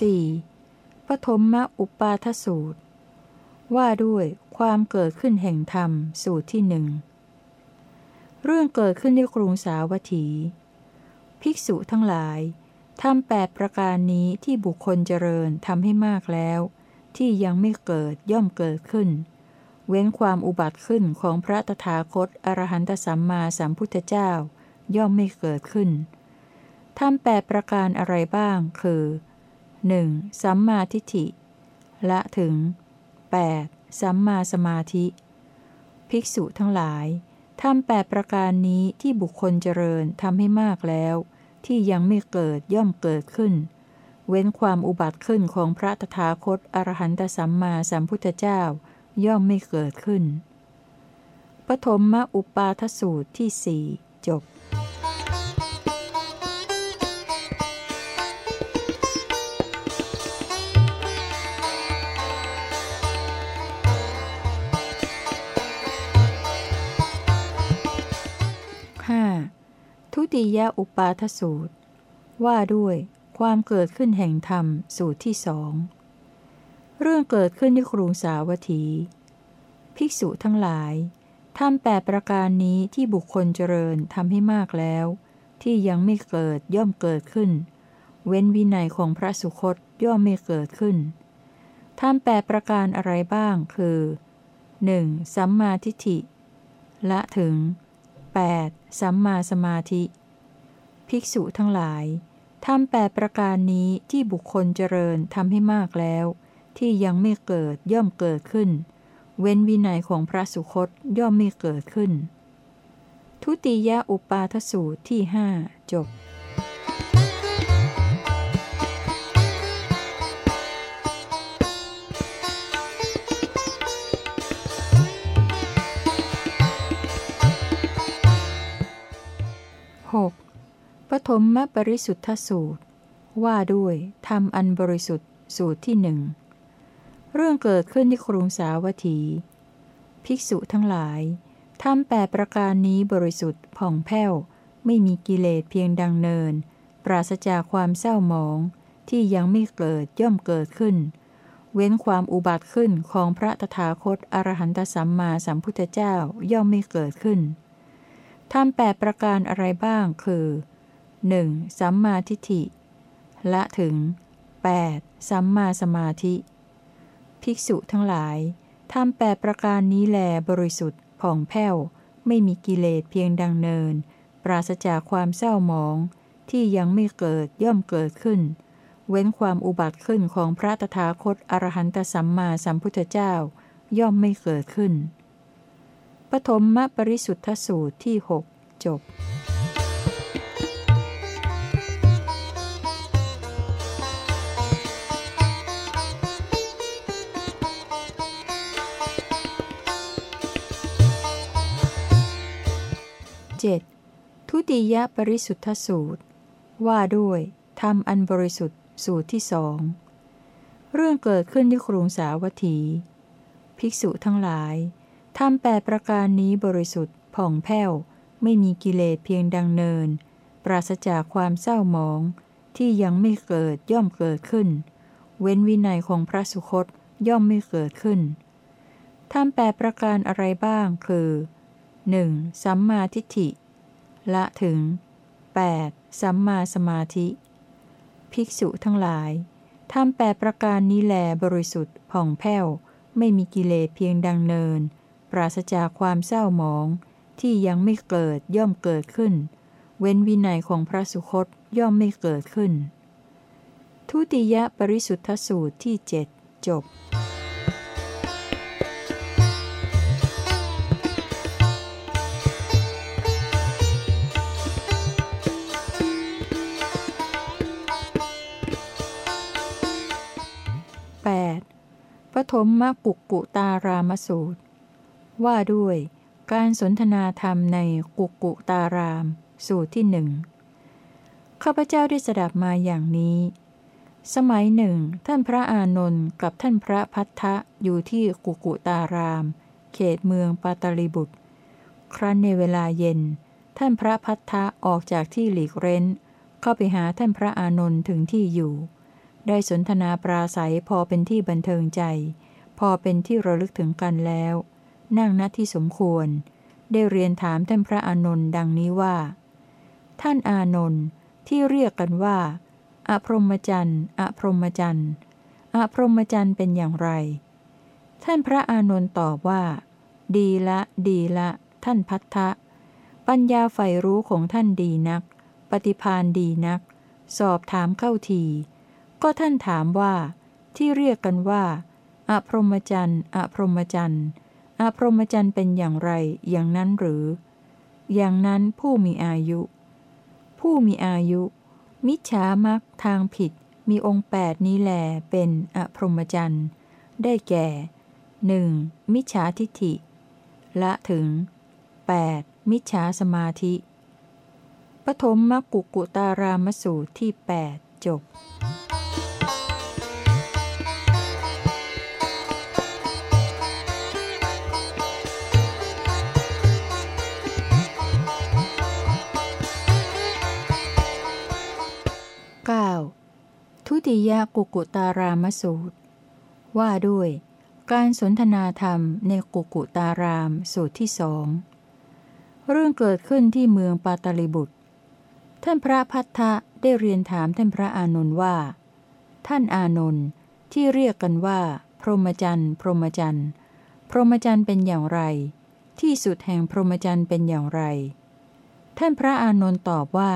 4. ปฐมมะอุปาทสูตร ว่าด้วยความเกิดขึ้นแห่งธรรมสูตรที่หนึ่งเรื่องเกิดขึ้นในกรุงสาวัตถี ภิกษุทั้งหลายทำแปดประการนี้ที่บุคคลเจริญทำให้มากแล้ว ที่ยังไม่เกิดย่อมเกิดขึ้น เว้นความอุบัติขึ้นของพระตถาคตอรหันตสัมมาสัมพุทธเจ้า ย่อมไม่เกิดขึ้นทำแปดประการอะไรบ้าง คือ 1. สัมมาทิฏฐิ ละถึง 8. สัมมาสมาธิ ภิกษุทั้งหลายทำแปดประการนี้ที่บุคคลเจริญทำให้มากแล้ว ที่ยังไม่เกิดย่อมเกิดขึ้น เว้นความอุบัติขึ้นของพระตถาคตอรหันตสัมมาสัมพุทธเจ้า ย่อมไม่เกิดขึ้น ปฐมมอุปาทสูตรที่สี่จบ ทุติยอุปาทสูตร ว่าด้วยความเกิดขึ้นแห่งธรรมสูตรที่สองเรื่องเกิดขึ้นที่กรุงสาวัตถี ภิกษุทั้งหลายทำแปดประการนี้ที่บุคคลเจริญทำให้มากแล้ว ที่ยังไม่เกิดย่อมเกิดขึ้น เว้นวินัยของพระสุคตย่อมไม่เกิดขึ้นทำแปดประการอะไรบ้างคือ 1. สัมมาทิฏฐิ ละถึง 8. สัมมาสมาธิ ภิกษุทั้งหลายทำแปดประการนี้ที่บุคคลเจริญทำให้มากแล้ว ที่ยังไม่เกิดย่อมเกิดขึ้น เว้นวินัยของพระสุคตย่อมไม่เกิดขึ้น ทุติยอุปาทสูตรที่หจบ 6. ปฐมมปริสุทธสูตร ว่าด้วยธรรมอันบริสุทธิ์สูตรที่หนึ่งเรื่องเกิดขึ้นที่กรุงสาวัตถี ภิกษุทั้งหลายทำแปดประการนี้บริสุทธิ์ผ่องแผ้ว ไม่มีกิเลสเพียงดังเนิน ปราศจากความเศร้าหมอง ที่ยังไม่เกิดย่อมเกิดขึ้น เว้นความอุบัติขึ้นของพระตถาคตอรหันตสัมมาสัมพุทธเจ้าย่อมไม่เกิดขึ้น ทำแปดประการอะไรบ้างคือ 1. สัมมาทิฏฐิ ละถึง 8. สัมมาสมาธิ ภิกษุทั้งหลายทำแปดประการนี้แลบริสุทธิ์ผ่องแผ้ว ไม่มีกิเลสเพียงดังเนิน ปราศจากความเศร้าหมอง ที่ยังไม่เกิดย่อมเกิดขึ้น เว้นความอุบัติขึ้นของพระตถาคตอรหันตสัมมาสัมพุทธเจ้า ย่อมไม่เกิดขึ้น ปฐมมปริสุทธสูตรที่หจบ 7. ทุติยปริสุทธสูตร ว่าด้วยธรรมอันบริสุทธิ์สูตรที่สอง เรื่องเกิดขึ้นที่กรุงสาวัตถี ภิกษุทั้งหลาย ทำแปดประการนี้บริสุทธิ์ผ่องแผ้ว ไม่มีกิเลสเพียงดังเนิน ปราศจากความเศร้าหมอง ที่ยังไม่เกิดย่อมเกิดขึ้น เว้นวินัยของพระสุคตย่อมไม่เกิดขึ้นทำแปดประการอะไรบ้างคือ 1. สัมมาทิฏฐิ ละถึง 8. สัมมาสมาธิ ภิกษุทั้งหลายทำแปดประการนี้แลบริสุทธิ์ผ่องแผ้ว ไม่มีกิเลสเพียงดังเนิน ปราศจากความเศร้าหมองที่ยังไม่เกิดย่อมเกิดขึ้น เว้นวินัยของพระสุคตย่อมไม่เกิดขึ้น ทุติยปริสุทธสูตรที่เจ็ดจบ 8. ปฐมมกุกกุตารามสูตร ว่าด้วย การสนทนาธรรมในกุกุตาราม สูตรที่หนึ่งข้าพเจ้าได้สดับมาอย่างนี้ สมัยหนึ่ง ท่านพระอานนท์กับท่านพระพัทธะอยู่ที่กุกุตาราม เขตเมืองปาตลิบุตร ครั้นในเวลาเย็น ท่านพระพัทธะออกจากที่หลีกเร้น เข้าไปหาท่านพระอานนท์ถึงที่อยู่ ได้สนทนาปราศัยพอเป็นที่บันเทิงใจ พอเป็นที่ระลึกถึงกันแล้ว นั่งณที่สมควร ได้เรียนถามท่านพระอานนท์ดังนี้ว่า ท่านอานนท์ที่เรียกกันว่า อพรหมจันทร์อพรหมจันทร์อพรหมจันทร์เป็นอย่างไร ท่านพระอานนท์ตอบว่า ดีละ ดีละ ท่านพัทธะปัญญาใฝ่รู้ของท่านดีนัก ปฏิพานดีนัก สอบถามเข้าที ก็ท่านถามว่า ที่เรียกกันว่า อพรหมจันทร์อพรหมจันทร์ อพรหมจันทร์เป็นอย่างไรอย่างนั้นหรือ อย่างนั้นผู้มีอายุ ผู้มีอายุ มิจฉามักทางผิดมีองค์แปดนี้แหลเป็นอพรหมจันทร์ได้แก่หนึ่งมิจฉาทิฏฐิ ละถึง 8. มิจฉาสมาธิ ปฐมมกุกุตารามสูตรที่ 8 จบ 9. ทุติยกุกุตารามสูตร ว่าด้วย การสนทนาธรรมในกุกุตารามสูตรที่สองเรื่องเกิดขึ้นที่เมืองปาตลิบุตร ท่านพระพัทธะได้เรียนถามท่านพระอานนท์ว่า ท่านอานนท์ที่เรียกกันว่า พรหมจรรย์พรหมจรรย์พรหมจรรย์เป็นอย่างไร ที่สุดแห่งพรหมจรรย์เป็นอย่างไร ท่านพระอานนท์ตอบว่า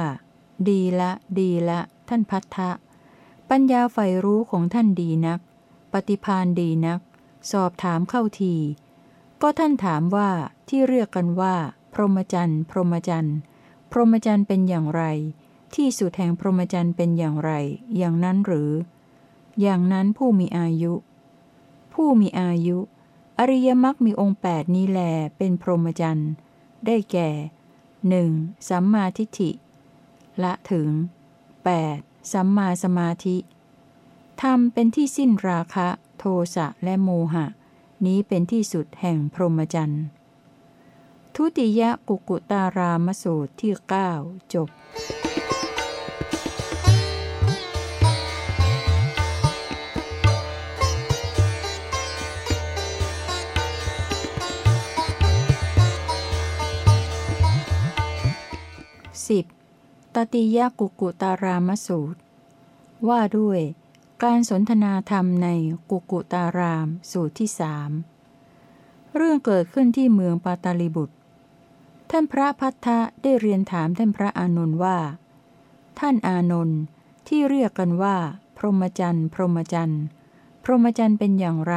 ดีละ ดีละ ท่านพัทธะ ปัญญาใฝ่รู้ของท่านดีนัก ปฏิพานดีนัก สอบถามเข้าที ก็ท่านถามว่าที่เรียกกันว่า พรหมจรรย์ พรหมจรรย์ พรหมจรรย์เป็นอย่างไร ที่สุดแห่งพรหมจรรย์เป็นอย่างไร อย่างนั้นหรือ อย่างนั้นผู้มีอายุ ผู้มีอายุ อริยมรรคมีองค์แปดนี้แลเป็นพรหมจรรย์ ได้แก่หนึ่งสัมมาทิฏฐิ ละถึง 8. สัมมาสมาธิธรรมเป็นที่สิ้นราคะ โทสะและโมหะ นี้เป็นที่สุดแห่งพรหมจรรย์ทุติยกุกุตารามสูตรที่ 9 จบ 10. ตติยกุกุตารามสูตร ว่าด้วย การสนทนาธรรมในกุกุตารามสูตรที่สามเรื่องเกิดขึ้นที่เมืองปาตาลิบุตร ท่านพระพัทธะได้เรียนถามท่านพระอานนท์ว่า ท่านอานนท์ที่เรียกกันว่า พรหมจรรย์พรหมจรรย์พรหมจรรย์เป็นอย่างไร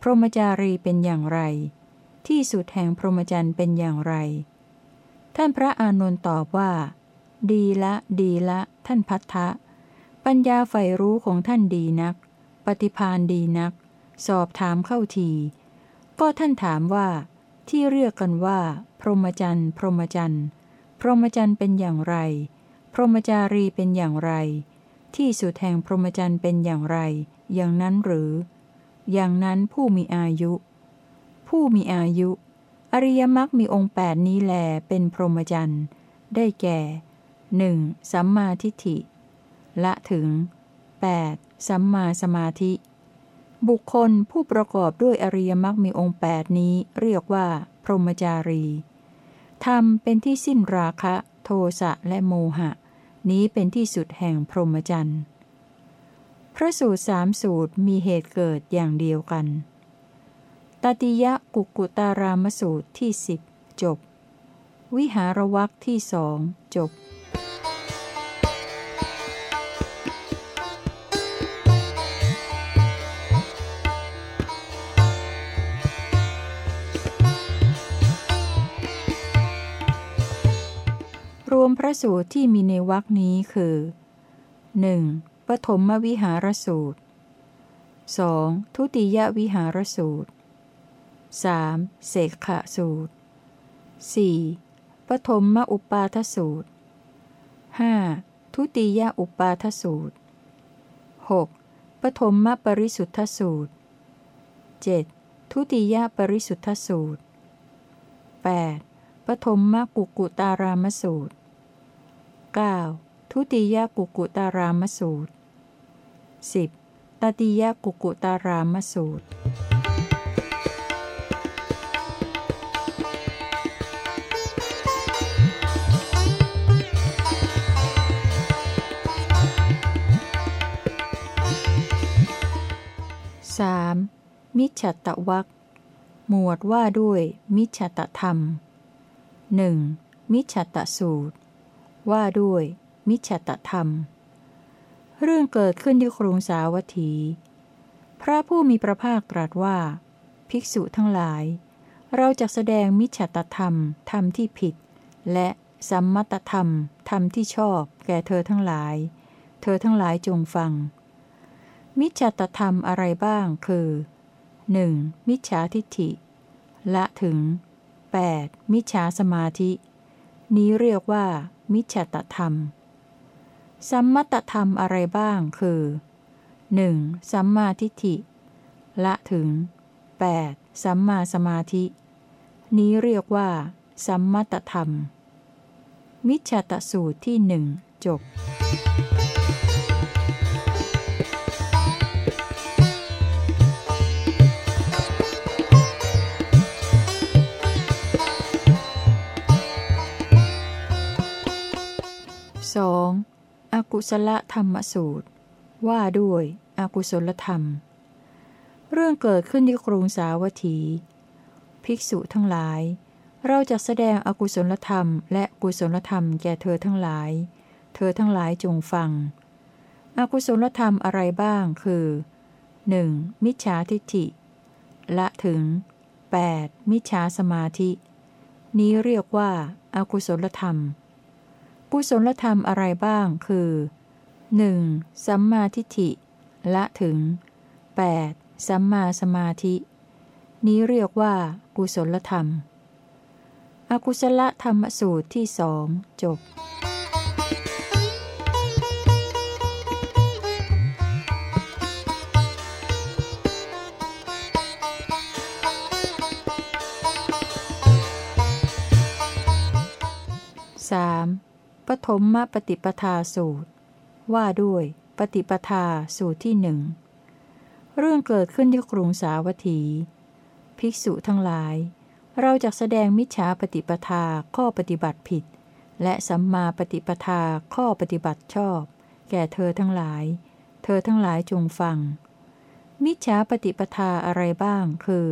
พรหมจารีเป็นอย่างไร ที่สุดแห่งพรหมจรรย์เป็นอย่างไร ท่านพระอานนท์ตอบว่า ดีละ ดีละ ท่านพัทธะ ปัญญาใฝ่รู้ของท่านดีนัก ปฏิพานดีนัก สอบถามเข้าที ก็ท่านถามว่า ที่เรียกกันว่า พรหมจรรย์พรหมจรรย์พรหมจรรย์เป็นอย่างไร พรหมจารีเป็นอย่างไร ที่สุดแห่งพรหมจรรย์เป็นอย่างไร อย่างนั้นหรือ อย่างนั้นผู้มีอายุ ผู้มีอายุ อริยมรรคมีองค์แปดนี้แลเป็นพรหมจรรย์ได้แก่ หนึ่งสัมมาทิฏฐิ ละถึง 8. สัมมาสมาธิ บุคคลผู้ประกอบด้วยอริยมรรคมีองค์แปดนี้เรียกว่า พรหมจารีธรรมเป็นที่สิ้นราคะ โทสะและโมหะ นี้เป็นที่สุดแห่งพรหมจรรย์พระสูตรสามสูตรมีเหตุเกิดอย่างเดียวกัน ตติยะกุกุตารามสูตรที่สิบจบ วิหารวักที่สองจบ รวมพระสูตรที่มีในวรคนี้คือ 1. ปฐมวิหารสูตร 2. ทุติยวิหารสูตร 3. เสกขะสูตร 4. ปฐมมอุปาทสูตร 5. ทุติยอุปาทสูตร 6. ปฐมมปริสุทธสูตร 7. ทุติยปริสุทธสูตร 8. ปฐมมกุกุตารามสูตร 9. ทุติยกุกุตารามสูตร 10. ตติยกุกุตารามสูตร มิจฉตตวักหมวดว่าด้วย มิจฉตธรรม 1. มิจฉตสูตร ว่าด้วย มิจฉตธรรม เรื่องเกิดขึ้นที่ครุงสาวัตถี พระผู้มีพระภาคตรัสว่า ภิกษุทั้งหลาย เราจะแสดงมิจฉตธรรมธรรมที่ผิด และสัมมตธรรมธรรมที่ชอบ แก่เธอทั้งหลาย เธอทั้งหลายจงฟัง มิจฉตธรรมอะไรบ้างคือ 1. มิจฉาทิฏฐิ ละถึง 8. มิจฉาสมาธิ นี้เรียกว่า มิจฉตธรรม สัมมตธรรมอะไรบ้างคือ 1. สัมมาทิฏฐิ ละถึง 8. สัมมาสมาธิ นี้เรียกว่า สัมมตธรรม มิจฉตสูตรที่หนึ่งจบ กุศลธรรมสูตร ว่าด้วย อกุศลธรรม เรื่องเกิดขึ้นที่กรุงสาวัตถี ภิกษุทั้งหลาย เราจะแสดงอกุศลธรรม และกุศลธรรมแก่เธอทั้งหลาย เธอทั้งหลายจงฟัง อกุศลธรรมอะไรบ้างคือ 1. มิจฉาทิฏฐิ ละถึง 8. มิจฉาสมาธิ นี้เรียกว่าอากุศลธรรม กุศลธรรมอะไรบ้างคือ 1. สัมมาทิฏฐิ ละถึง 8. สัมมาสมาธิ นี้เรียกว่า กุศลธรรม อกุศลธรรมสูตรที่สองจบ 3. ปฐมมปฏิปทาสูตร ว่าด้วย ปฏิปทาสูตรที่หนึ่งเรื่องเกิดขึ้นที่กรุงสาวัตถี ภิกษุทั้งหลาย เราจะแสดงมิจฉาปฏิปทาข้อปฏิบัติผิด และสัมมาปฏิปทาข้อปฏิบัติชอบ แก่เธอทั้งหลาย เธอทั้งหลายจงฟัง มิจฉาปฏิปทาอะไรบ้างคือ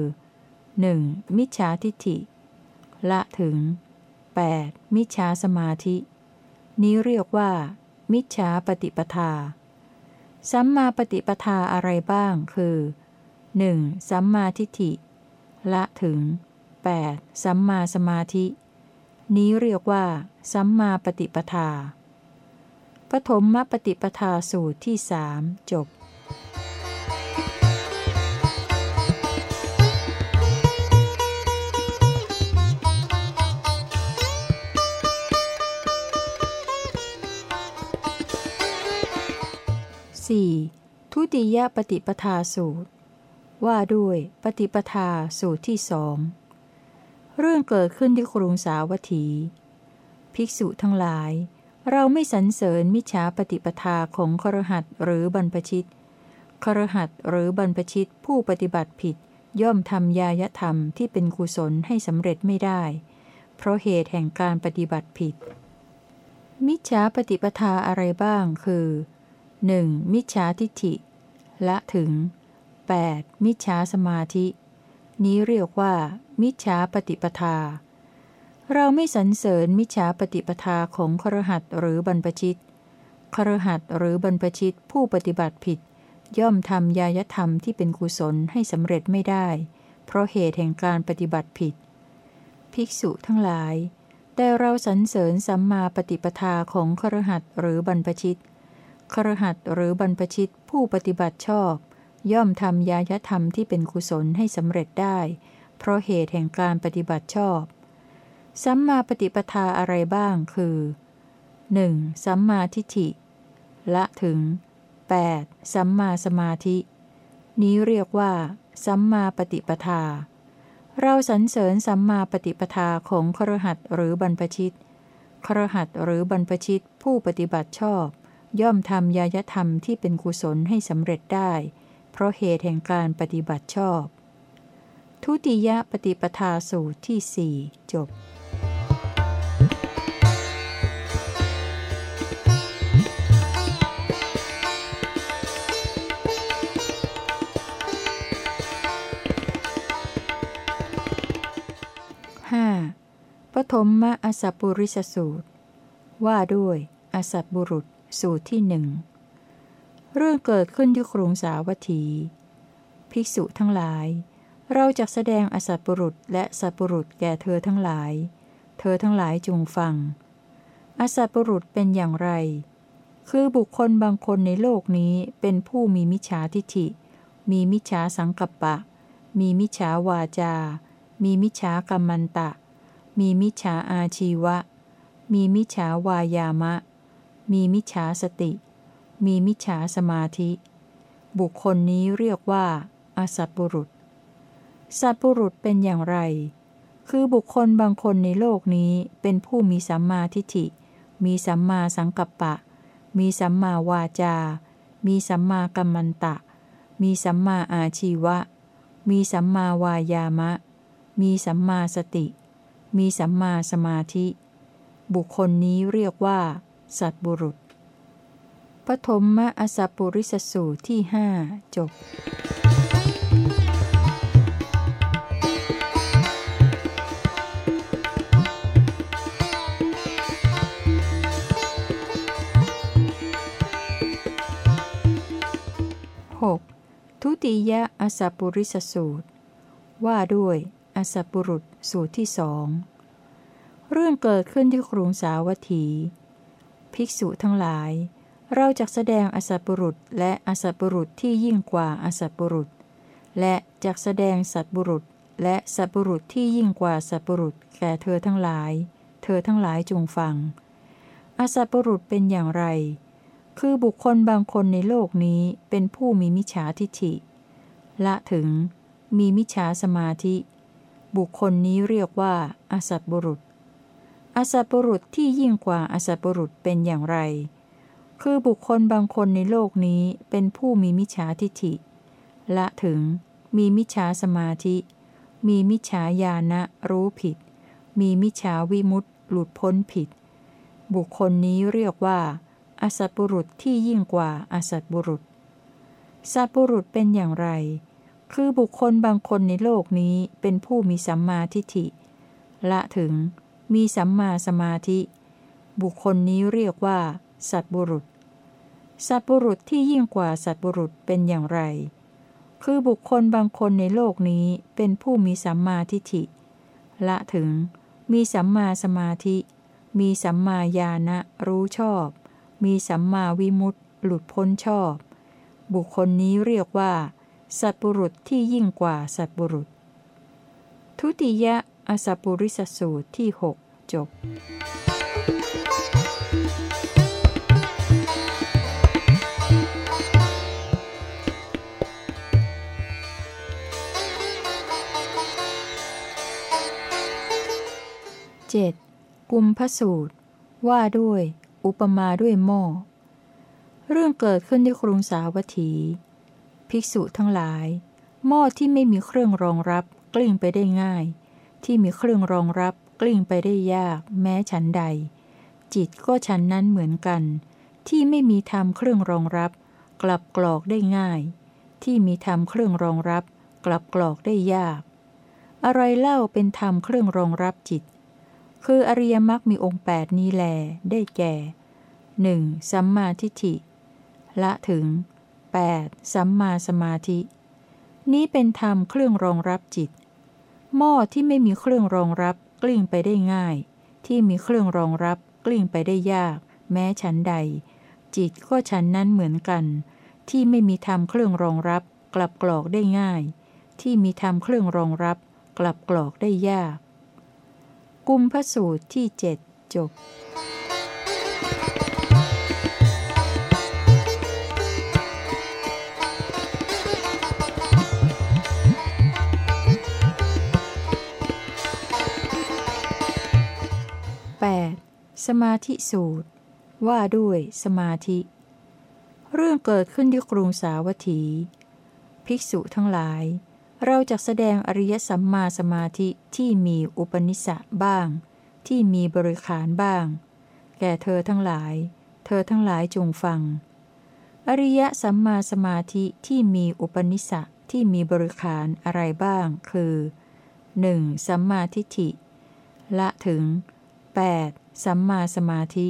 1. มิจฉาทิฏฐิ ละถึง 8. มิจฉาสมาธิ นี้เรียกว่า มิจฉาปฏิปทา สัมมาปฏิปทาอะไรบ้างคือ 1. สัมมาทิฏฐิ ละถึง 8. สัมมาสมาธิ นี้เรียกว่า สัมมาปฏิปทาปฐมมปฏิปทาสูตรที่สามจบ 4. ทุติยปฏิปทาสูตร ว่าด้วยปฏิปทาสูตรที่สองเรื่องเกิดขึ้นที่กรุงสาวัตถี ภิกษุทั้งหลาย เราไม่สรรเสริญมิจฉาปฏิปทาของครหัสหรือบรรพชิตครหัสหรือบรรพชิตผู้ปฏิบัติผิด ย่อมทำยายธรรมที่เป็นกุศลให้สำเร็จไม่ได้ เพราะเหตุแห่งการปฏิบัติผิด มิจฉาปฏิปทาอะไรบ้างคือ 1. มิจฉาทิฏฐิ ละถึง 8. มิจฉาสมาธิ นี้เรียกว่า มิจฉาปฏิปทา เราไม่สรรเสริญมิจฉาปฏิปทาของครหัสหรือบรรพชิตครหัสหรือบรรพชิตผู้ปฏิบัติผิด ย่อมทำยายธรรมที่เป็นกุศลให้สำเร็จไม่ได้ เพราะเหตุแห่งการปฏิบัติผิด ภิกษุทั้งหลาย แต่เราสรรเสริญสัมมาปฏิปทาของครหัสหรือบรรพชิต ครหัสหรือบรรพชิตผู้ปฏิบัติชอบ ย่อมทำยายธรรมที่เป็นกุศลให้สำเร็จได้ เพราะเหตุแห่งการปฏิบัติชอบ สัมมาปฏิปทาอะไรบ้างคือ 1. สัมมาทิฏฐิ ละถึง 8. สัมมาสมาธิ นี้เรียกว่า สัมมาปฏิปทา เราสรรเสริญสัมมาปฏิปทาของครหัสหรือบรรพชิตครหัสหรือบรรพชิตผู้ปฏิบัติชอบ ย่อมทำยายธรรมที่เป็นกุศลให้สำเร็จได้ เพราะเหตุแห่งการปฏิบัติชอบ ทุติยปฏิปทาสูตรที่สี่จบ 5. ปฐมมอสัพปุริสสูตร ว่าด้วย อสัตบุรุษ สูตรที่หนึ่งเรื่องเกิดขึ้นที่กรุงสาวัตถี ภิกษุทั้งหลาย เราจะแสดงอสัตบุรุษและสัตบุรุษแก่เธอทั้งหลาย เธอทั้งหลายจงฟัง อสัตบุรุษเป็นอย่างไร คือบุคคลบางคนในโลกนี้เป็นผู้มีมิจฉาทิฐิ มีมิจฉาสังกัปปะ มีมิจฉาวาจา มีมิจฉากรรมันตะ มีมิจฉาอาชีวะ มีมิจฉาวายามะ มีมิจฉาสติ มีมิจฉาสมาธิ บุคคลนี้เรียกว่าอสัตบุรุษ สัตบุรุษเป็นอย่างไร คือบุคคลบางคนในโลกนี้เป็นผู้มีสัมมาทิฏฐิ มีสัมมาสังกัปปะ มีสัมมาวาจา มีสัมมากัมมันตะ มีสัมมาอาชีวะ มีสัมมาวายามะ มีสัมมาสติ มีสัมมาสมาธิ บุคคลนี้เรียกว่า สัตบุรุษ ปฐมมอสัปุริสสูตรที่หจบ 6. ทุติยอสัปุริสสูตร ว่าด้วยอสัปุรุษสูตรที่สอง เรื่องเกิดขึ้นที่กรุงสาวัตถี ภิกษุทั้งหลาย เราจะแสดงอสัพปุรุษและอสัพปุรุษที่ยิ่งกว่าอสัพปุรุษ และจะแสดงสัตบุรุษ และสัตบุรุษที่ยิ่งกว่าสัตบุรุษแก่เธอทั้งหลาย เธอทั้งหลายจงฟัง อสัพปุรุษเป็นอย่างไร คือบุคคลบางคนในโลกนี้เป็นผู้มีมิจฉาทิฐิ ละถึง มีมิจฉาสมาธิ บุคคลนี้เรียกว่าอสัตบุรุษ อสัตบุรุษที่ยิ่งกว่าอสัตบุรุษเป็นอย่างไร คือบุคคลบางคนในโลกนี้เป็นผู้มีมิจฉาทิฐิ ละถึง มีมิจฉาสมาธิ มีมิจฉาญาณะรู้ผิด มีมิจฉาวิมุตต์หลุดพ้นผิด บุคคลนี้เรียกว่า อสัตบุรุษที่ยิ่งกว่าอสัตบุรุษ สัตบุรุษเป็นอย่างไร คือบุคคลบางคนในโลกนี้เป็นผู้มีสัมมาทิฏฐิ ละถึง มีสัมมาสมาธิ บุคคลนี้เรียกว่า สัตบุรุษ สัตบุรุษที่ยิ่งกว่าสัตบุรุษเป็นอย่างไร คือบุคคลบางคนในโลกนี้เป็นผู้มีสัมมาทิฏฐิ ละถึง มีสัมมาสมาธิ มีสัมมาญาณะรู้ชอบ มีสัมมาวิมุตต์หลุดพ้นชอบ บุคคลนี้เรียกว่า สัตบุรุษที่ยิ่งกว่าสัตบุรุษ ทุติยะ อสัปุริสสูตรที่หกจบ 7. กุมพสูตร ว่าด้วย อุปมาด้วยหม้อ เรื่องเกิดขึ้นที่กรุงสาวัตถี ภิกษุทั้งหลาย หม้อที่ไม่มีเครื่องรองรับกลิ้งไปได้ง่าย ที่มีเครื่องรองรับกลิ้งไปได้ยากแม้ฉันใด จิตก็ฉันนั้นเหมือนกัน ที่ไม่มีธรรมเครื่องรองรับ กลับกรอกได้ง่าย ที่มีธรรมเครื่องรองรับ กลับกรอกได้ยาก อะไรเล่าเป็นธรรมเครื่องรองรับจิต คืออริยมรรคมีองค์แปดนี้แลได้แก่ 1. สัมมาทิฏฐิ ละถึง 8. สัมมาสมาธิ นี้เป็นธรรมเครื่องรองรับจิต หม้อที่ไม่มีเครื่องรองรับกลิ้งไปได้ง่าย ที่มีเครื่องรองรับกลิ้งไปได้ยาก แม้ฉันใด จิตก็ฉันนั้นเหมือนกัน ที่ไม่มีธรรมเครื่องรองรับ กลับกรอกได้ง่าย ที่มีธรรมเครื่องรองรับ กลับกรอกได้ยาก กุมพระสูตรที่เจ็ดจบ 8. สมาธิสูตร ว่าด้วยสมาธิ เรื่องเกิดขึ้นที่กรุงสาวัตถี ภิกษุทั้งหลาย เราจะแสดงอริยสัมมาสมาธิที่มีอุปนิสสะบ้าง ที่มีบริขารบ้าง แก่เธอทั้งหลาย เธอทั้งหลายจงฟัง อริยสัมมาสมาธิที่มีอุปนิสสะที่มีบริขารอะไรบ้าง คือ 1. สัมมาทิฏฐิ ละถึง 8. สัมมาสมาธิ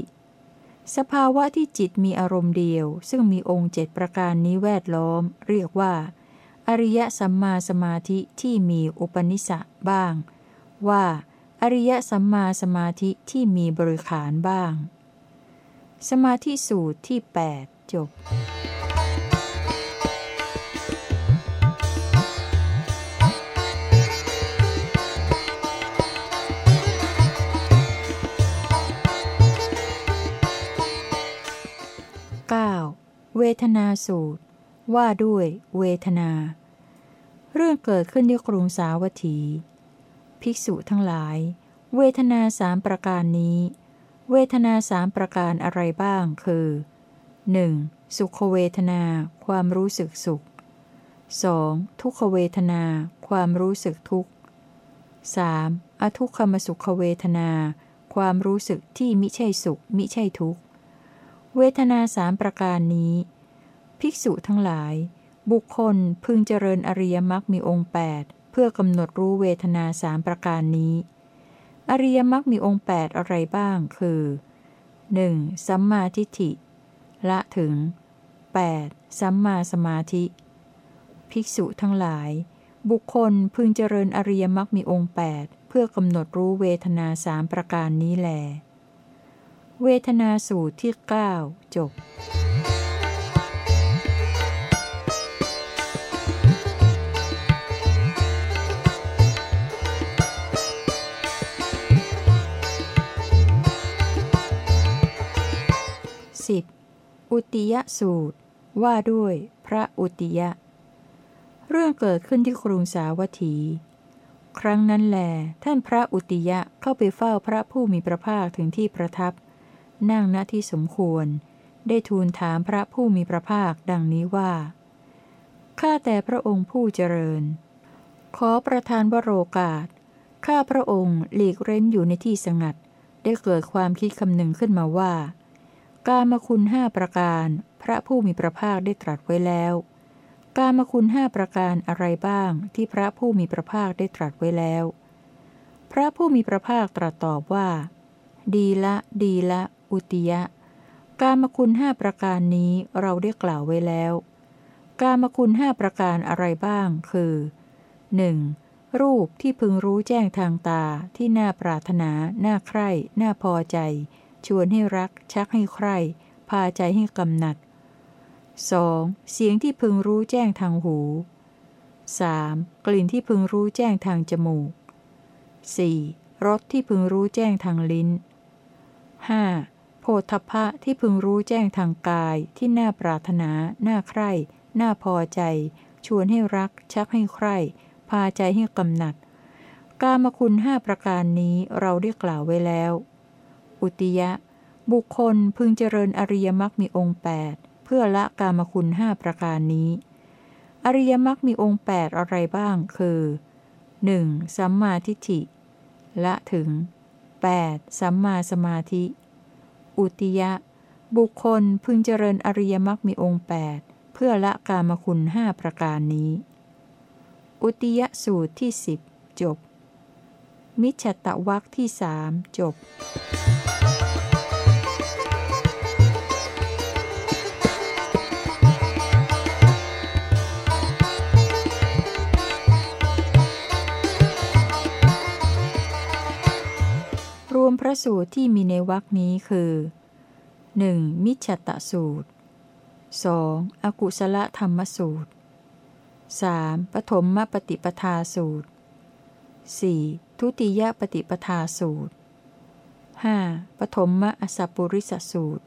สภาวะที่จิตมีอารมณ์เดียว ซึ่งมีองค์เจ็ดประการนี้แวดล้อม เรียกว่า อริยสัมมาสมาธิที่มีอุปนิสสะบ้าง ว่า อริยสัมมาสมาธิที่มีบริขารบ้าง สมาธิสูตรที่ 8 จบ เวทนาสูตร ว่าด้วยเวทนา เรื่องเกิดขึ้นที่กรุงสาวัตถี ภิกษุทั้งหลาย เวทนาสามประการนี้ เวทนาสามประการอะไรบ้างคือ 1. สุขเวทนา ความรู้สึกสุข 2. ทุกขเวทนา ความรู้สึกทุกข์ 3. อทุกขมสุขเวทนา ความรู้สึกที่มิใช่สุขมิใช่ทุกข์ เวทนาสามประการนี้ ภิกษุทั้งหลาย บุคคลพึงเจริญอริยมรรคมีองค์ 8 เพื่อกำหนดรู้เวทนาสามประการนี้ อริยมรรคมีองค์ 8 อะไรบ้างคือ 1. สัมมาทิฏฐิ ละถึง 8. สัมมาสมาธิ ภิกษุทั้งหลาย บุคคลพึงเจริญอริยมรรคมีองค์ 8 เพื่อกำหนดรู้เวทนาสามประการนี้แหล เวทนาสูตรที่ 9 จบ 10. อุติยสูตร ว่าด้วยพระอุติยะ เรื่องเกิดขึ้นที่กรุงสาวัตถี ครั้งนั้นแล ท่านพระอุติยะเข้าไปเฝ้าพระผู้มีพระภาคถึงที่ประทับ นั่งณที่สมควร ได้ทูลถามพระผู้มีพระภาคดังนี้ว่า ข้าแต่พระองค์ผู้เจริญ ขอประทานวโรกาส ข้าพระองค์หลีกเร้นอยู่ในที่สงัด ได้เกิดความคิดคำหนึ่งขึ้นมาว่า การมคุณห้าประการ พระผู้มีพระภาคได้ตรัสไว้แล้ว การมคุณห้าประการอะไรบ้างที่พระผู้มีพระภาคได้ตรัสไว้แล้วพระผู้มีพระภาคตรัสตอบว่า ดีละ ดีละ อุติยะ การมคุณห้าประการนี้เราได้กล่าวไว้แล้ว การมคุณห้าประการอะไรบ้าง คือ 1. รูปที่พึงรู้แจ้งทางตาที่น่าปรารถนา น่าใคร่ น่าพอใจ ชวนให้รัก ชักให้ใคร่ พาใจให้กำหนัด 2. เสียงที่พึงรู้แจ้งทางหู 3. กลิ่นที่พึงรู้แจ้งทางจมูก 4. รสที่พึงรู้แจ้งทางลิ้น 5. โพธพะที่พึงรู้แจ้งทางกายที่น่าปรารถนา น่าใคร่ น่าพอใจ ชวนให้รัก ชักให้ใคร่ พาใจให้กำหนัด กามคุณห้าประการนี้เราได้กล่าวไว้แล้ว อุติยะ บุคคลพึงเจริญอริยมรรคมีองค์ 8 เพื่อละกามคุณห้าประการนี้ อริยมรรคมีองค์ 8 อะไรบ้าง คือ 1. สัมมาทิฏฐิ ละถึง 8. สัมมาสมาธิ อุติยะ บุคคลพึงเจริญอริยมรรคมีองค์ 8 เพื่อละกามคุณห้าประการนี้ อุติยสูตรที่สิบจบ มิฉตะวักที่สามจบ รวมพระสูตรที่มีในวรคนี้คือ 1. มิจฉตสูตร 2. อกุศลธรรมสูตร 3. ปฐมมปฏิปทาสูตร 4. ทุติยปฏิปทาสูตร 5. ปฐมมอสัปุริสสูตร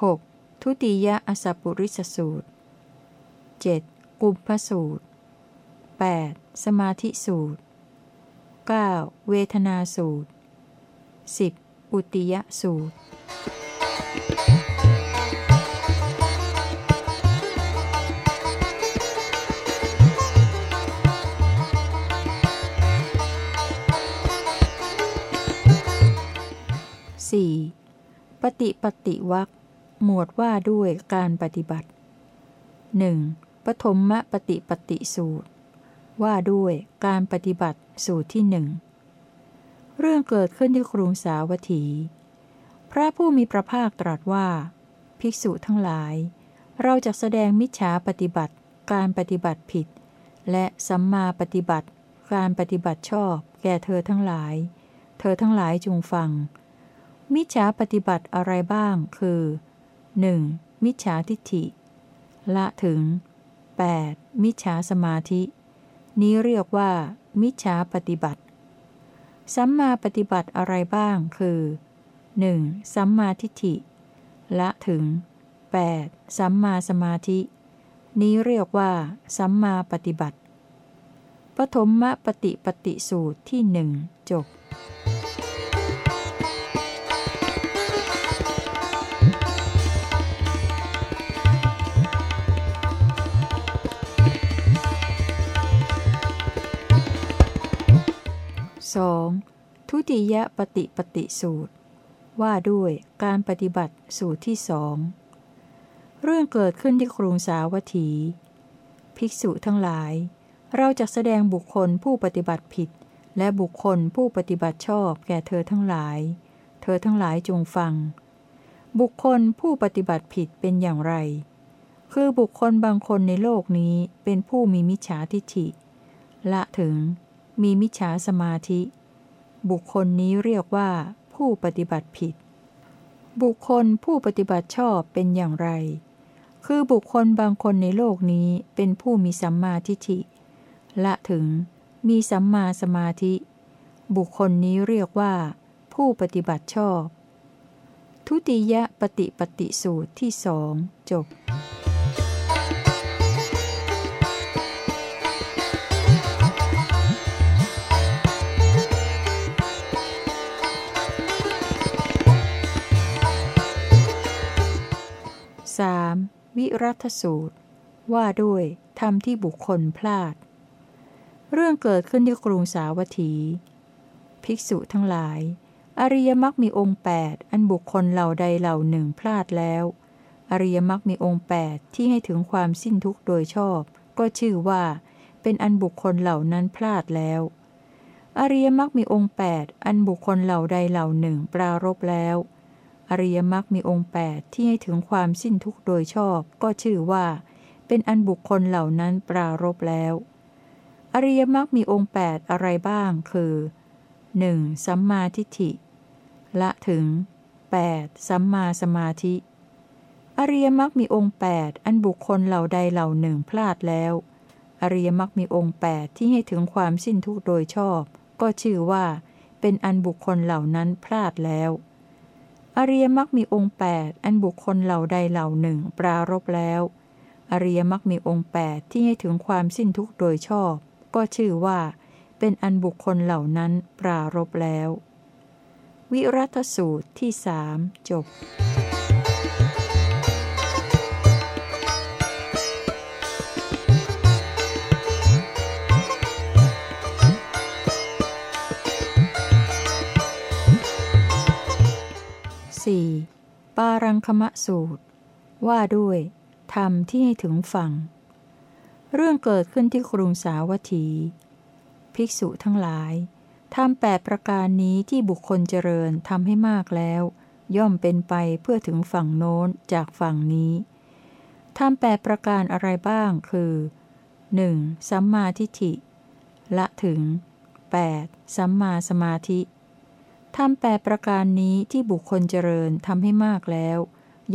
6. ทุติยอสัปุริสสูตร 7. กุมพสูตร 8. สมาธิสูตร 9. เวทนาสูตร 10. อุติยสูตร 4. ปฏิปฏิวักหมวดว่าด้วยการปฏิบัติ 1. ปฐมมปฏิปฏิสูตร ว่าด้วยการปฏิบัติสูตรที่หนึ่ง เรื่องเกิดขึ้นที่กรุงสาวัตถี พระผู้มีพระภาคตรัสว่า ภิกษุทั้งหลาย เราจะแสดงมิจฉาปฏิบัติ การปฏิบัติผิด และสัมมาปฏิบัติ การปฏิบัติชอบ แก่เธอทั้งหลาย เธอทั้งหลายจงฟัง มิจฉาปฏิบัติอะไรบ้าง คือ 1. มิจฉาทิฏฐิ ละถึง 8. มิจฉาสมาธิ นี้เรียกว่า มิจฉาปฏิบัติ สัมมาปฏิบัติอะไรบ้างคือ 1. สัมมาทิฏฐิ ละถึง 8. สัมมาสมาธิ นี้เรียกว่า สัมมาปฏิบัติ ปฐมมปฏิปฏิสูตรที่หนึ่งจบ สองทุติยปฏิปฏิสูตร ว่าด้วยการปฏิบัติสูตรที่สองเรื่องเกิดขึ้นที่กรุงสาวัตถี ภิกษุทั้งหลาย เราจะแสดงบุคคลผู้ปฏิบัติผิด และบุคคลผู้ปฏิบัติชอบแก่เธอทั้งหลาย เธอทั้งหลายจงฟัง บุคคลผู้ปฏิบัติผิดเป็นอย่างไร คือบุคคลบางคนในโลกนี้เป็นผู้มีมิจฉาทิฐิ ละถึง มีมิจฉาสมาธิ บุคคลนี้เรียกว่า ผู้ปฏิบัติผิด บุคคลผู้ปฏิบัติชอบเป็นอย่างไร คือบุคคลบางคนในโลกนี้เป็นผู้มีสัมมาทิฏฐิละถึงมีสัมมาสมาธิ บุคคลนี้เรียกว่า ผู้ปฏิบัติชอบ ทุติยปฏิปฏิสูตรที่สองจบ 3. วิรัตสูตร ว่าด้วยธรรมที่บุคคลพลาด เรื่องเกิดขึ้นที่กรุงสาวัตถี ภิกษุทั้งหลาย อริยมรรคมีองค์ 8 อันบุคคลเหล่าใดเหล่าหนึ่งพลาดแล้ว อริยมรรคมีองค์ 8 ที่ให้ถึงความสิ้นทุกข์โดยชอบ ก็ชื่อว่า เป็นอันบุคคลเหล่านั้นพลาดแล้ว อริยมรรคมีองค์ 8 อันบุคคลเหล่าใดเหล่าหนึ่งปรารบแล้ว อริยมรรคมีองค์ 8 ที่ให้ถึงความสิ้นทุกข์โดยชอบ ก็ชื่อว่า เป็นอันบุคคลเหล่านั้นปรารบแล้ว อริยมรรคมีองค์ 8 อะไรบ้าง คือ 1. สัมมาทิฏฐิ ละถึง 8. สัมมาสมาธิ อริยมรรคมีองค์ 8 อันบุคคลเหล่าใดเหล่าหนึ่งพลาดแล้ว อริยมรรคมีองค์ 8 ที่ให้ถึงความสิ้นทุกข์โดยชอบ ก็ชื่อว่า เป็นอันบุคคลเหล่านั้นพลาดแล้ว อริยมรรคมีองค์8อันบุคคลเหล่าใดเหล่าหนึ่ง ปรารบแล้ว อริยมรรคมีองค์8ที่ให้ถึงความสิ้นทุกข์โดยชอบ ก็ชื่อว่า เป็นอันบุคคลเหล่านั้นปรารบแล้ว วิรัตสูตรที่สจบ 4. ปารังคมะสูตร ว่าด้วยธรรมที่ให้ถึงฝั่ง เรื่องเกิดขึ้นที่กรุงสาวัตถี ภิกษุทั้งหลายทำแปดประการนี้ที่บุคคลเจริญทำให้มากแล้ว ย่อมเป็นไปเพื่อถึงฝั่งโน้นจากฝั่งนี้ทำแปดประการอะไรบ้างคือ 1. สัมมาทิฏฐิ ละถึง 8. สัมมาสมาธิ ทำแปประการนี้ที่บุคคลเจริญทำให้มากแล้ว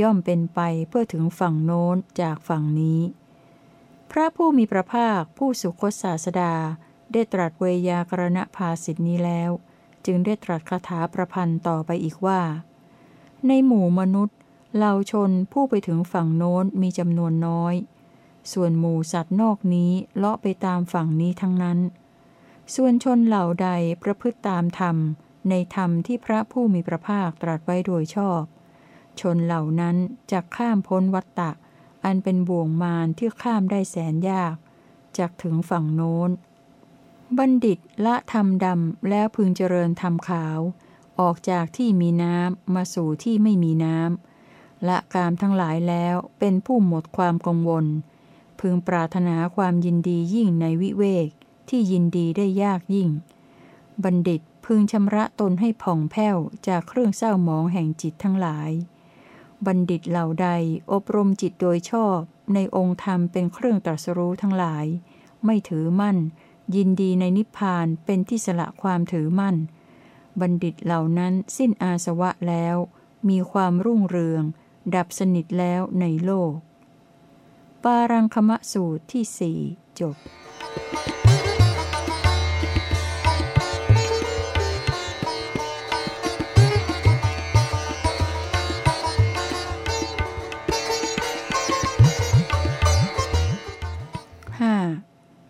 ย่อมเป็นไปเพื่อถึงฝั่งโน้นจากฝั่งนี้ พระผู้มีพระภาคผู้สุคตศาสดา ได้ตรัสเวยากรณภาสิทธินี้แล้ว จึงได้ตรัสคาถาประพันธ์ต่อไปอีกว่า ในหมู่มนุษย์เหล่าชนผู้ไปถึงฝั่งโน้นมีจำนวนน้อย ส่วนหมู่สัตว์นอกนี้เลาะไปตามฝั่งนี้ทั้งนั้น ส่วนชนเหล่าใดประพฤติตามธรรม ในธรรมที่พระผู้มีพระภาคตรัสไว้โดยชอบ ชนเหล่านั้นจะข้ามพ้นวัตตะ อันเป็นบ่วงมารที่ข้ามได้แสนยากจากถึงฝั่งโน้น บัณฑิตละธรรมดำแล้วพึงเจริญธรรมขาว ออกจากที่มีน้ำมาสู่ที่ไม่มีน้ำละกามทั้งหลายแล้วเป็นผู้หมดความกังวล พึงปรารถนาความยินดียิ่งในวิเวกที่ยินดีได้ยากยิ่ง บัณฑิตพึงชำระตนให้ผ่องแผ้วจากเครื่องเศร้าหมองแห่งจิตทั้งหลาย บัณฑิตเหล่าใดอบรมจิตโดยชอบในองค์ธรรมเป็นเครื่องตรัสรู้ทั้งหลาย ไม่ถือมั่น ยินดีในนิพพานเป็นที่สละความถือมั่น บัณฑิตเหล่านั้นสิ้นอาสวะแล้ว มีความรุ่งเรือง ดับสนิทแล้วในโลก ปารังคมะสูตรที่สี่จบ 5.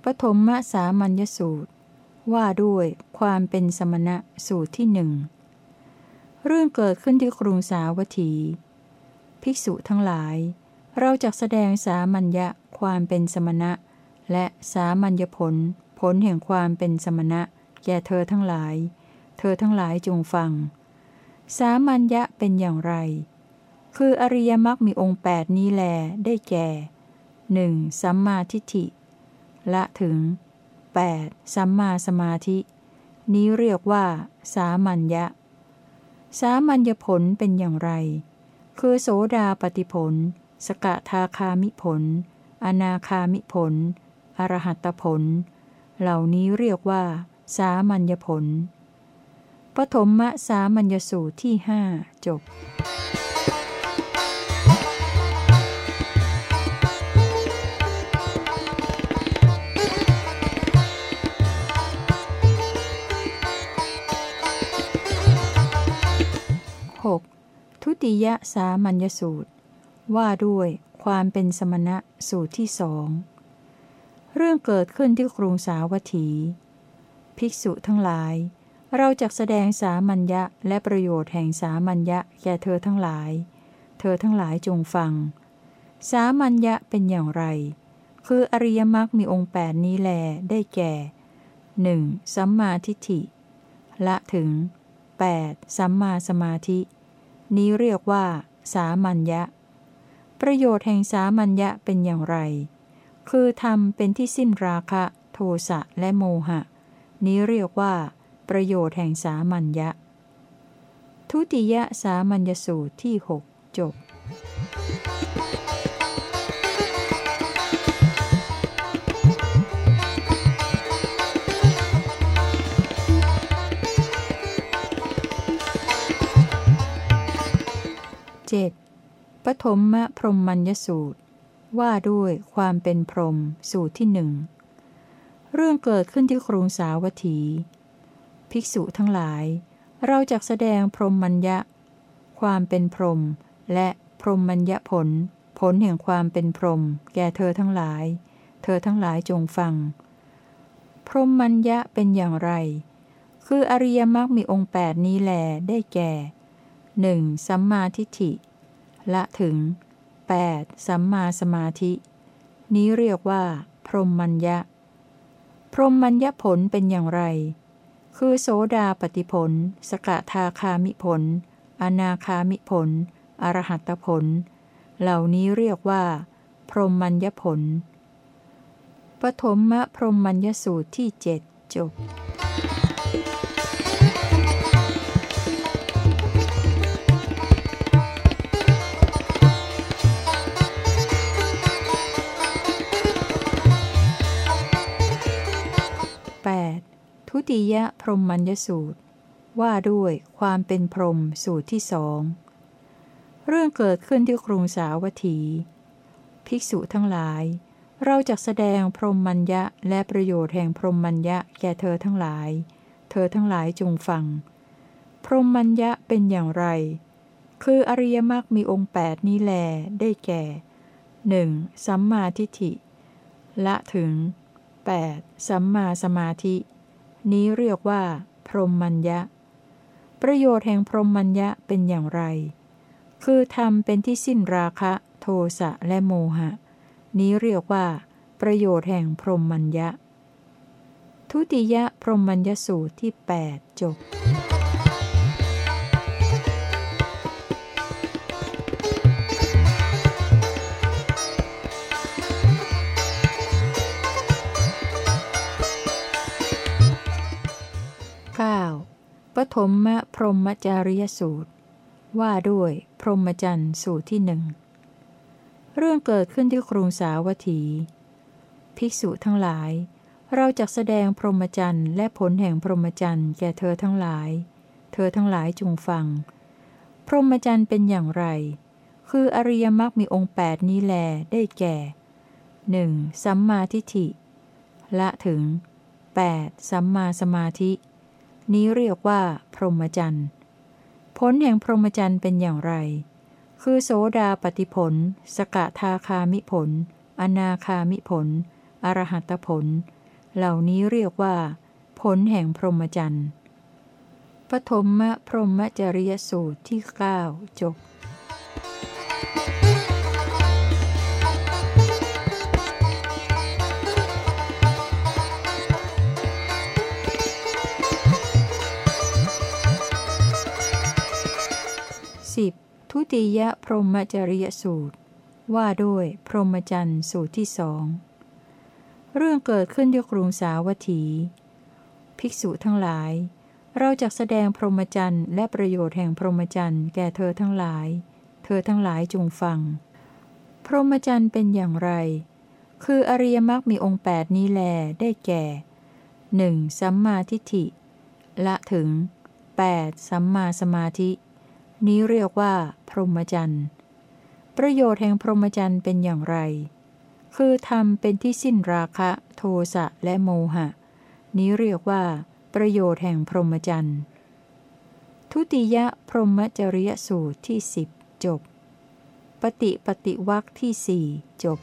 ปฐมมสามัญญสูตร ว่าด้วยความเป็นสมณะสูตรที่หนึ่งเรื่องเกิดขึ้นที่กรุงสาวัตถี ภิกษุทั้งหลาย เราจะแสดงสามัญญะความเป็นสมณะ และสามัญญผล ผลแห่งความเป็นสมณะ แก่เธอทั้งหลาย เธอทั้งหลายจงฟัง สามัญญะเป็นอย่างไร คืออริยมรรคมีองค์แปดนี้แลได้แก่หนึ่งสัมมาทิฏฐิ ละถึง 8. สัมมาสมาธิ นี้เรียกว่า สามัญญะ สามัญญผลเป็นอย่างไร คือโสดาปฏิผล สกทาคามิผล อนาคามิผล อรหัตผล เหล่านี้เรียกว่า สามัญญผลปฐมมะสามัญญสูตรที่หจบ ติยสามัญญสูตร ว่าด้วยความเป็นสมณะสูตรที่สองเรื่องเกิดขึ้นที่กรุงสาวัตถี ภิกษุทั้งหลาย เราจะแสดงสามัญญะและประโยชน์แห่งสามัญญะแก่เธอทั้งหลาย เธอทั้งหลายจงฟัง สามัญญะเป็นอย่างไร คืออริยมรรคมีองค์แปดนี้แลได้แก่หนึ่งสัมมาทิฏฐิ ละถึง 8. สัมมาสมาธิ นี้เรียกว่า สามัญญะ ประโยชน์แห่งสามัญญะเป็นอย่างไร คือทำเป็นที่สิ้นราคะ โทสะและโมหะ นี้เรียกว่า ประโยชน์แห่งสามัญญะ ทุติยสามัญญสูตรที่หกจบ 7. ปฐมมะพรหมัญญสูตร ว่าด้วยความเป็นพรหมสูตรที่หนึ่งเรื่องเกิดขึ้นที่กรุงสาวัตถี ภิกษุทั้งหลาย เราจะแสดงพรหมัญญะ ความเป็นพรหมและพรหมัญญผล ผลแห่งความเป็นพรหมแก่เธอทั้งหลาย เธอทั้งหลายจงฟัง พรหมัญญะเป็นอย่างไร คืออริยมรรคมีองค์แปดนี้แลได้แก่ หนึ่งสัมมาทิฏฐิ ละถึง 8. สัมมาสมาธิ นี้เรียกว่า พรหมัญญะ พรหมัญญผลเป็นอย่างไร คือโสดาปฏิผล สกทาคามิผล อนาคามิผล อรหัตผล เหล่านี้เรียกว่า พรหมัญญผล ปฐมมะพรหมัญญสูตรที่เจ็ดจบ ติยพรหมัญญสูตร ว่าด้วยความเป็นพรหมสูตรที่สอง เรื่องเกิดขึ้นที่กรุงสาวัตถี ภิกษุทั้งหลาย เราจะแสดงพรหมัญญะและประโยชน์แห่งพรหมัญญะแก่เธอทั้งหลาย เธอทั้งหลายจงฟัง พรหมัญญะเป็นอย่างไร คืออริยมรรคมีองค์แปดนี้แลได้แก่หนึ่งสัมมาทิฏฐิ ละถึง 8. สัมมาสมาธิ นี้เรียกว่า พรหมัญญะ ประโยชน์แห่งพรหมัญญะเป็นอย่างไร คือทำเป็นที่สิ้นราคะ โทสะและโมหะ นี้เรียกว่า ประโยชน์แห่งพรหมัญญะ ทุติยะพรหมัญญสูตรที่ 8 จบ ฐมมพรหมจาริยสูตร ว่าด้วยพรหมจรรย์สูตรที่หนึ่งเรื่องเกิดขึ้นที่กรุงสาวัตถี ภิกษุทั้งหลาย เราจะแสดงพรหมจรรย์และผลแห่งพรหมจรรย์แก่เธอทั้งหลาย เธอทั้งหลายจงฟัง พรหมจรรย์เป็นอย่างไร คืออริยมรรคมีองค์แปดนี้แลได้แก่หนึ่งสัมมาทิฏฐิ ละถึง 8. สัมมาสมาธิ นี้เรียกว่า พรหมจรรย์ผลแห่งพรหมจรรย์เป็นอย่างไร คือโสดาปฏิผล สกทาคามิผล อนาคามิผล อรหัตผล เหล่านี้เรียกว่า ผลแห่งพรหมจรรย์ปฐมพรหมจริยสูตรที่ 9 จบ 10. ทุติยพรหมจริยสูตร ว่าด้วยพรหมจรรย์สูตรที่สองเรื่องเกิดขึ้นที่กรุงสาวัตถี ภิกษุทั้งหลาย เราจะแสดงพรหมจรรย์และประโยชน์แห่งพรหมจรรย์แก่เธอทั้งหลาย เธอทั้งหลายจงฟัง พรหมจรรย์เป็นอย่างไร คืออริยมรรคมีองค์แปดนี้แลได้แก่ 1. สัมมาทิฏฐิ ละถึง 8. สัมมาสมาธิ นี้เรียกว่า พรหมจรรย์ ประโยชน์แห่งพรหมจรรย์เป็นอย่างไร คือทำเป็นที่สิ้นราคะ โทสะและโมหะ นี้เรียกว่า ประโยชน์แห่งพรหมจรรย์ทุติยพรหมจริยสูตรที่สิบจบ ปฏิปฏิวักที่สี่จบ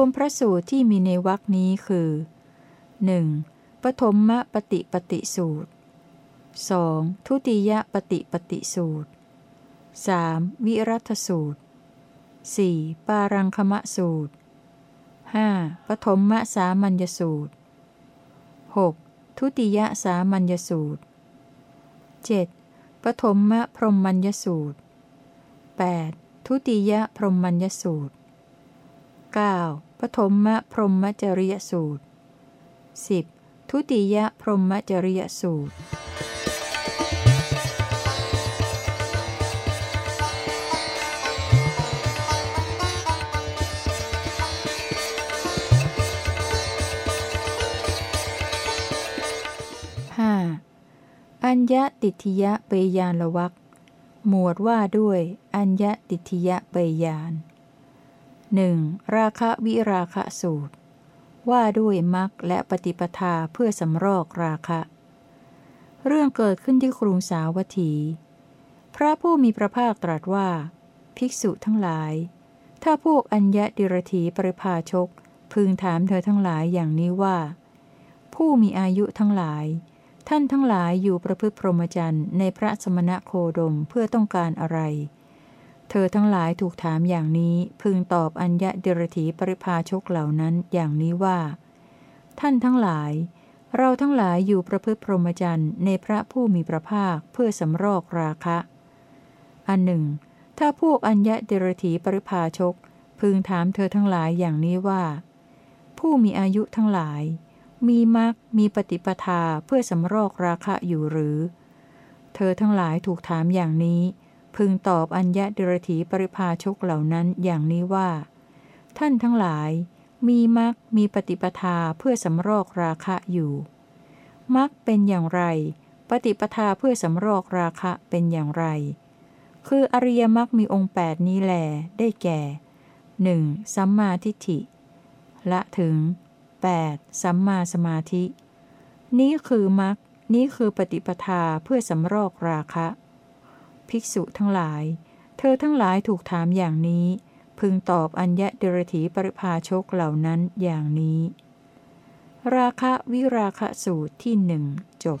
วมพระสูตรที่มีในวรคนี้คือ 1. ปฐมมปฏิปฏิสูตร 2. ทุติยปฏิปฏิสูตร 3. วิรัตสูตร 4. ปารังคมะสูตร 5. ปฐมมสามัญญสูตร 6. ทุติยสามัญญสูตร 7. ปฐมมพรหมัญญสูตร 8. ทุติยพรหมัญญสูตร 9. ปฐมพรหมจริยสูตร 10. ทุติยพรหมจริยสูตร 5. อัญญติทิยะเปยานละวักหมวดว่าด้วย อัญญติทิยะเปยาน หนึ่งราคะวิราคะสูตร ว่าด้วยมรรคและปฏิปทาเพื่อสำรอกราคะ เรื่องเกิดขึ้นที่กรุงสาวัตถี พระผู้มีพระภาคตรัสว่า ภิกษุทั้งหลาย ถ้าพวกอัญญะดิรถีปริภาชก พึงถามเธอทั้งหลายอย่างนี้ว่า ผู้มีอายุทั้งหลาย ท่านทั้งหลายอยู่ประพฤติพรหมจรรย์ในพระสมณะโคดมเพื่อต้องการอะไร เธอทั้งหลายถูกถามอย่างนี้พึงตอบอัญญะเดรถีปริภาชกเหล่านั้นอย่างนี้ว่า ท่านทั้งหลาย เราทั้งหลายอยู่ประพฤติพรหมจรรย์ในพระผู้มีพระภาคเพื่อสำรอกราคะ อันหนึ่ง ถ้าพวกอัญญะเดรถีปริภาชก พึงถามเธอทั้งหลายอย่างนี้ว่า ผู้มีอายุทั้งหลาย มีมรรคมีปฏิปทาเพื่อสำรอกราคะอยู่หรือ เธอทั้งหลายถูกถามอย่างนี้ พึงตอบอัญญะเดรถีปริภาชกเหล่านั้นอย่างนี้ว่า ท่านทั้งหลาย มีมรรคมีปฏิปทาเพื่อสำรอกราคะอยู่มรรคเป็นอย่างไร ปฏิปทาเพื่อสำรอกราคะเป็นอย่างไร คืออริยมรรคมีองค์แปดนี้แลได้แก่หนึ่งสัมมาทิฏฐิ ละถึง 8. สัมมาสมาธิ นี้คือมรรคนี้คือปฏิปทาเพื่อสำรอกราคะ ภิกษุทั้งหลาย เธอทั้งหลายถูกถามอย่างนี้ พึงตอบอัญญะเดรถีปริภาชกเหล่านั้นอย่างนี้ ราคะวิราคะสูตรที่หนึ่งจบ